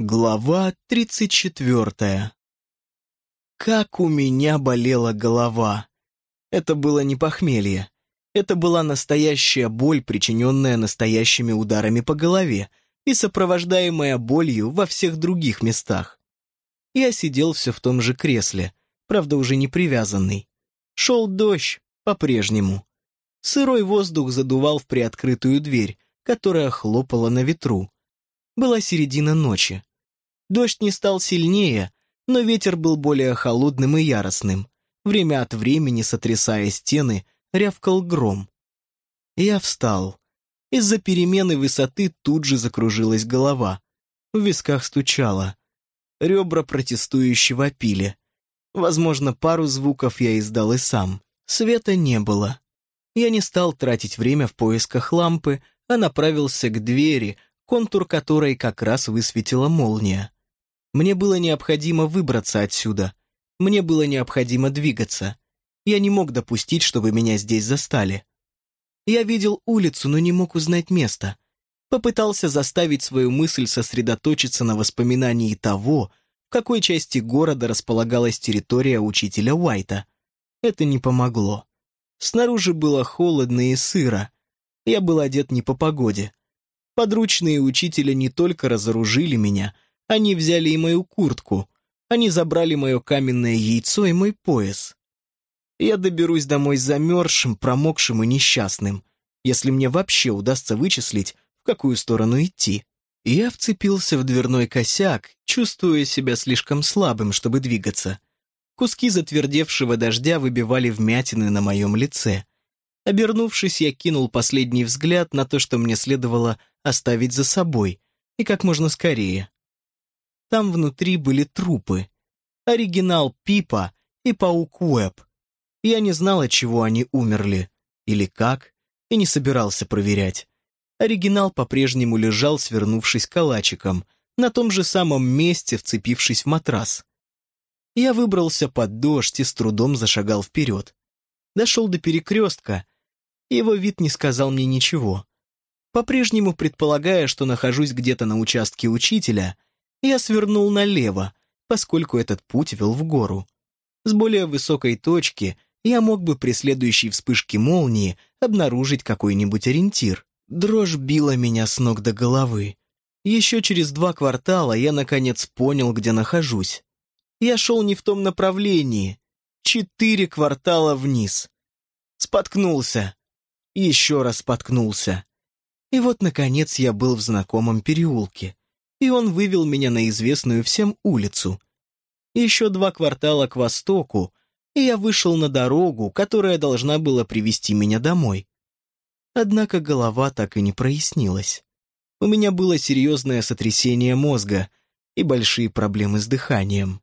Глава тридцать четвертая. Как у меня болела голова. Это было не похмелье. Это была настоящая боль, причиненная настоящими ударами по голове и сопровождаемая болью во всех других местах. Я сидел все в том же кресле, правда уже не привязанный. Шел дождь, по-прежнему. Сырой воздух задувал в приоткрытую дверь, которая хлопала на ветру. Была середина ночи. Дождь не стал сильнее, но ветер был более холодным и яростным. Время от времени, сотрясая стены, рявкал гром. Я встал. Из-за перемены высоты тут же закружилась голова. В висках стучало. Ребра протестующе вопили. Возможно, пару звуков я издал и сам. Света не было. Я не стал тратить время в поисках лампы, а направился к двери, контур которой как раз высветила молния. Мне было необходимо выбраться отсюда. Мне было необходимо двигаться. Я не мог допустить, чтобы меня здесь застали. Я видел улицу, но не мог узнать место. Попытался заставить свою мысль сосредоточиться на воспоминании того, в какой части города располагалась территория учителя Уайта. Это не помогло. Снаружи было холодно и сыро. Я был одет не по погоде. Подручные учителя не только разоружили меня — они взяли и мою куртку. Они забрали мое каменное яйцо и мой пояс. Я доберусь домой замерзшим, промокшим и несчастным, если мне вообще удастся вычислить, в какую сторону идти. Я вцепился в дверной косяк, чувствуя себя слишком слабым, чтобы двигаться. Куски затвердевшего дождя выбивали вмятины на моем лице. Обернувшись, я кинул последний взгляд на то, что мне следовало оставить за собой, и как можно скорее. Там внутри были трупы. Оригинал Пипа и Паук Уэб. Я не знал, от чего они умерли, или как, и не собирался проверять. Оригинал по-прежнему лежал, свернувшись калачиком, на том же самом месте, вцепившись в матрас. Я выбрался под дождь и с трудом зашагал вперед. Дошел до перекрестка. Его вид не сказал мне ничего. По-прежнему предполагая, что нахожусь где-то на участке учителя, я свернул налево, поскольку этот путь вел в гору. С более высокой точки я мог бы при следующей вспышке молнии обнаружить какой-нибудь ориентир. Дрожь била меня с ног до головы. Еще через два квартала я, наконец, понял, где нахожусь. Я шел не в том направлении. Четыре квартала вниз. Споткнулся. Еще раз споткнулся. И вот, наконец, я был в знакомом переулке и он вывел меня на известную всем улицу. Еще два квартала к востоку, и я вышел на дорогу, которая должна была привести меня домой. Однако голова так и не прояснилась. У меня было серьезное сотрясение мозга и большие проблемы с дыханием.